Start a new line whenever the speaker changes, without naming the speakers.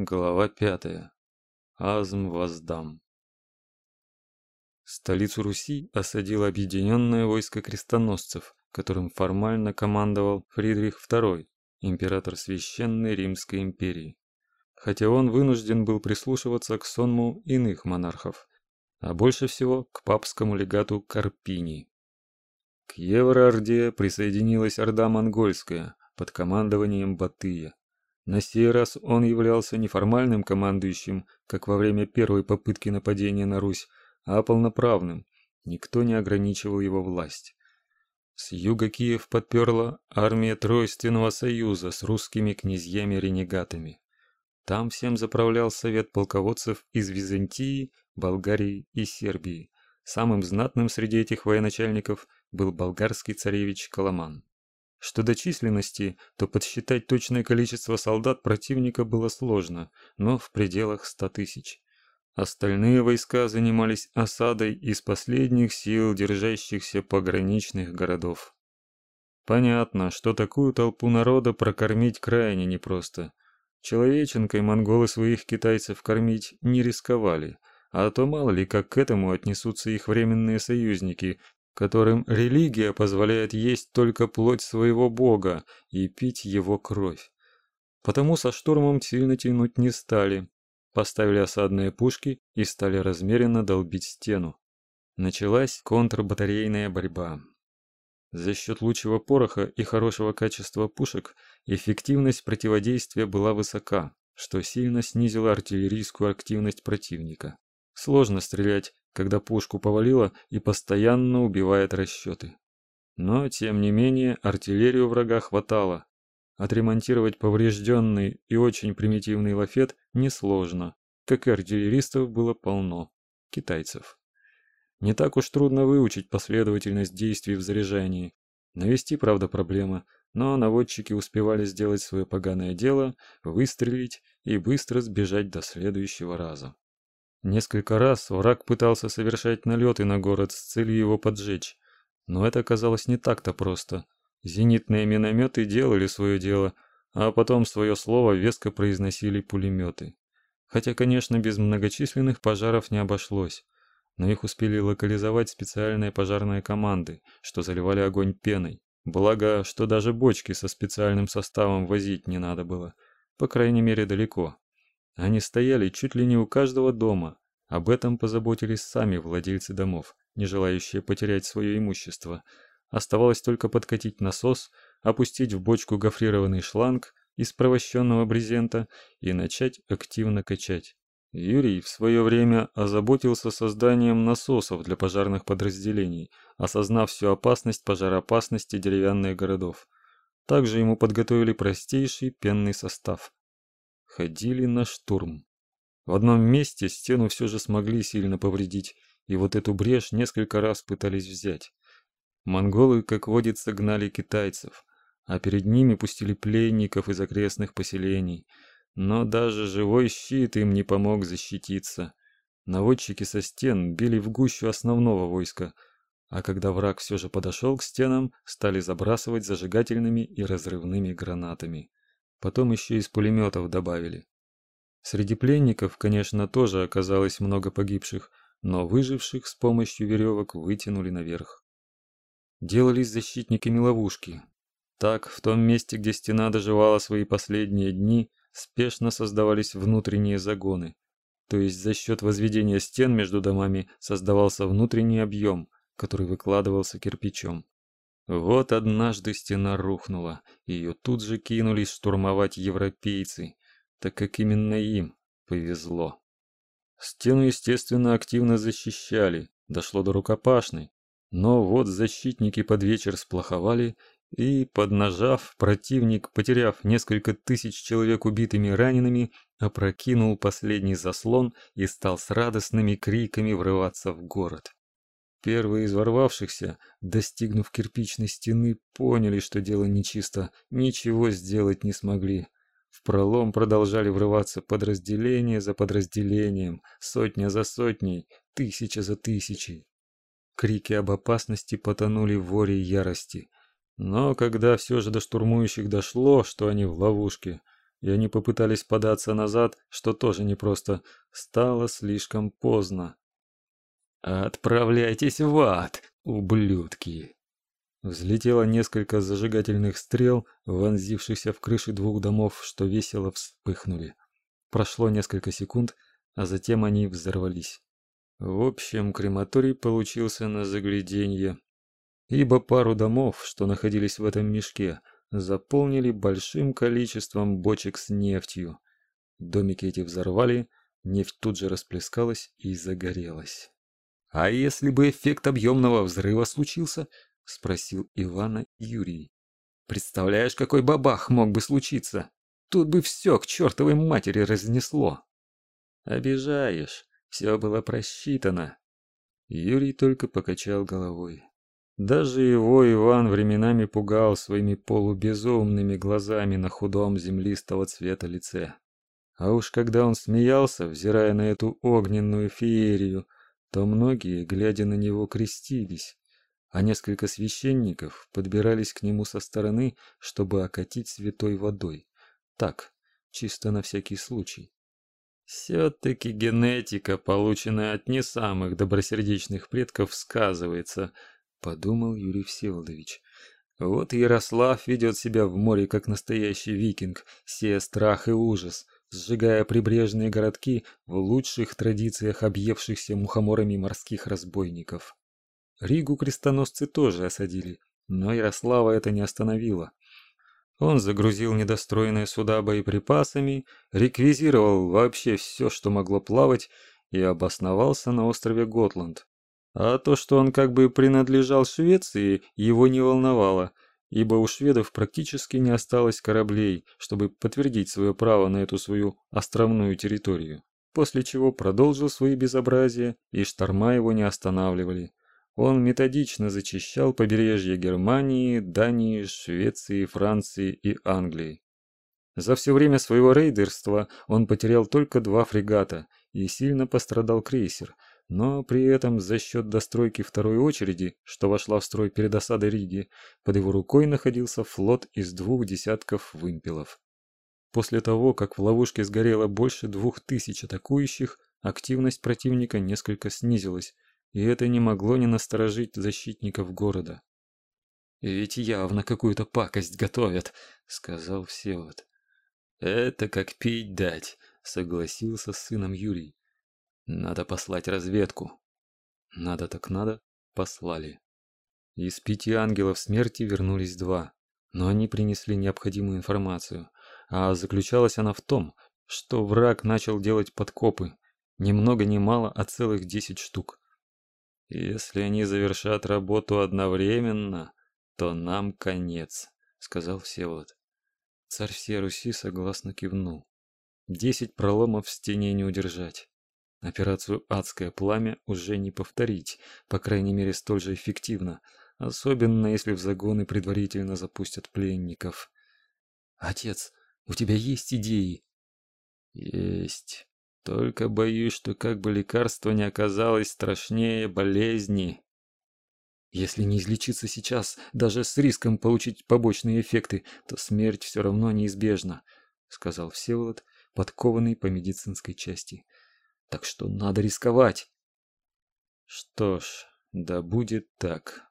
Глава пятая. Азм воздам. Столицу Руси осадило объединенное войско крестоносцев, которым формально командовал Фридрих II, император Священной Римской империи. Хотя он вынужден был прислушиваться к сонму иных монархов, а больше всего к папскому легату Карпини. К Евроорде присоединилась орда монгольская под командованием Батыя. На сей раз он являлся не формальным командующим, как во время первой попытки нападения на Русь, а полноправным. Никто не ограничивал его власть. С юга Киев подперла армия Тройственного союза с русскими князьями-ренегатами. Там всем заправлял совет полководцев из Византии, Болгарии и Сербии. Самым знатным среди этих военачальников был болгарский царевич Коломан. Что до численности, то подсчитать точное количество солдат противника было сложно, но в пределах ста тысяч. Остальные войска занимались осадой из последних сил держащихся пограничных городов. Понятно, что такую толпу народа прокормить крайне непросто. Человеченкой монголы своих китайцев кормить не рисковали, а то мало ли как к этому отнесутся их временные союзники, которым религия позволяет есть только плоть своего бога и пить его кровь. Потому со штурмом сильно тянуть не стали. Поставили осадные пушки и стали размеренно долбить стену. Началась контрбатарейная борьба. За счет лучшего пороха и хорошего качества пушек эффективность противодействия была высока, что сильно снизило артиллерийскую активность противника. Сложно стрелять когда пушку повалило и постоянно убивает расчеты. Но, тем не менее, артиллерию врага хватало. Отремонтировать поврежденный и очень примитивный лафет несложно, как и артиллеристов было полно, китайцев. Не так уж трудно выучить последовательность действий в заряжании. Навести, правда, проблема, но наводчики успевали сделать свое поганое дело, выстрелить и быстро сбежать до следующего раза. Несколько раз враг пытался совершать налеты на город с целью его поджечь, но это оказалось не так-то просто. Зенитные минометы делали свое дело, а потом свое слово веско произносили пулеметы. Хотя, конечно, без многочисленных пожаров не обошлось, но их успели локализовать специальные пожарные команды, что заливали огонь пеной. Благо, что даже бочки со специальным составом возить не надо было, по крайней мере, далеко. Они стояли чуть ли не у каждого дома. Об этом позаботились сами владельцы домов, не желающие потерять свое имущество. Оставалось только подкатить насос, опустить в бочку гофрированный шланг из провощенного брезента и начать активно качать. Юрий в свое время озаботился созданием насосов для пожарных подразделений, осознав всю опасность пожароопасности деревянных городов. Также ему подготовили простейший пенный состав ходили на штурм. В одном месте стену все же смогли сильно повредить, и вот эту брешь несколько раз пытались взять. Монголы, как водится, гнали китайцев, а перед ними пустили пленников из окрестных поселений. Но даже живой щит им не помог защититься. Наводчики со стен били в гущу основного войска, а когда враг все же подошел к стенам, стали забрасывать зажигательными и разрывными гранатами. Потом еще из пулеметов добавили. Среди пленников, конечно, тоже оказалось много погибших, но выживших с помощью веревок вытянули наверх. Делались защитниками ловушки. Так, в том месте, где стена доживала свои последние дни, спешно создавались внутренние загоны. То есть за счет возведения стен между домами создавался внутренний объем, который выкладывался кирпичом. Вот однажды стена рухнула, ее тут же кинулись штурмовать европейцы, так как именно им повезло. Стену, естественно, активно защищали, дошло до рукопашной. Но вот защитники под вечер сплоховали, и, поднажав, противник, потеряв несколько тысяч человек убитыми и ранеными, опрокинул последний заслон и стал с радостными криками врываться в город. Первые из ворвавшихся, достигнув кирпичной стены, поняли, что дело нечисто, ничего сделать не смогли. В пролом продолжали врываться подразделения за подразделением, сотня за сотней, тысяча за тысячей. Крики об опасности потонули в воре ярости. Но когда все же до штурмующих дошло, что они в ловушке, и они попытались податься назад, что тоже непросто. Стало слишком поздно. «Отправляйтесь в ад, ублюдки!» Взлетело несколько зажигательных стрел, вонзившихся в крыши двух домов, что весело вспыхнули. Прошло несколько секунд, а затем они взорвались. В общем, крематорий получился на загляденье, ибо пару домов, что находились в этом мешке, заполнили большим количеством бочек с нефтью. Домики эти взорвали, нефть тут же расплескалась и загорелась. А если бы эффект объемного взрыва случился, спросил Ивана Юрий. Представляешь, какой бабах мог бы случиться? Тут бы все к чертовой матери разнесло. Обижаешь, все было просчитано. Юрий только покачал головой. Даже его Иван временами пугал своими полубезумными глазами на худом землистого цвета лице. А уж когда он смеялся, взирая на эту огненную феерию, то многие, глядя на него, крестились, а несколько священников подбирались к нему со стороны, чтобы окатить святой водой. Так, чисто на всякий случай. Все-таки генетика, полученная от не самых добросердечных предков, сказывается, подумал Юрий Всеволодович. Вот Ярослав ведет себя в море как настоящий викинг, сея страх и ужас, сжигая прибрежные городки в лучших традициях объевшихся мухоморами морских разбойников. Ригу крестоносцы тоже осадили, но Ярослава это не остановило. Он загрузил недостроенные суда боеприпасами, реквизировал вообще все, что могло плавать, и обосновался на острове Готланд. А то, что он как бы принадлежал Швеции, его не волновало, ибо у шведов практически не осталось кораблей, чтобы подтвердить свое право на эту свою островную территорию. После чего продолжил свои безобразия, и шторма его не останавливали. Он методично зачищал побережье Германии, Дании, Швеции, Франции и Англии. За все время своего рейдерства он потерял только два фрегата и сильно пострадал крейсер, но при этом за счет достройки второй очереди, что вошла в строй перед осадой Риги, под его рукой находился флот из двух десятков вымпелов. После того, как в ловушке сгорело больше двух тысяч атакующих, активность противника несколько снизилась, и это не могло не насторожить защитников города. «Ведь явно какую-то пакость готовят», — сказал Всеволод. «Это как пить дать», — согласился с сыном Юрий. «Надо послать разведку». «Надо так надо», — послали. Из пяти ангелов смерти вернулись два, но они принесли необходимую информацию, а заключалась она в том, что враг начал делать подкопы, ни много ни мало, а целых десять штук. Если они завершат работу одновременно, то нам конец, сказал Всеволод. Царь всей Руси согласно кивнул. Десять проломов в стене не удержать. Операцию «Адское пламя» уже не повторить, по крайней мере столь же эффективно, особенно если в загоны предварительно запустят пленников. «Отец, у тебя есть идеи?» «Есть. Только боюсь, что как бы лекарство не оказалось страшнее болезни. Если не излечиться сейчас, даже с риском получить побочные эффекты, то смерть все равно неизбежна, сказал Всеволод, подкованный по медицинской части. Так что надо рисковать. Что ж, да будет так.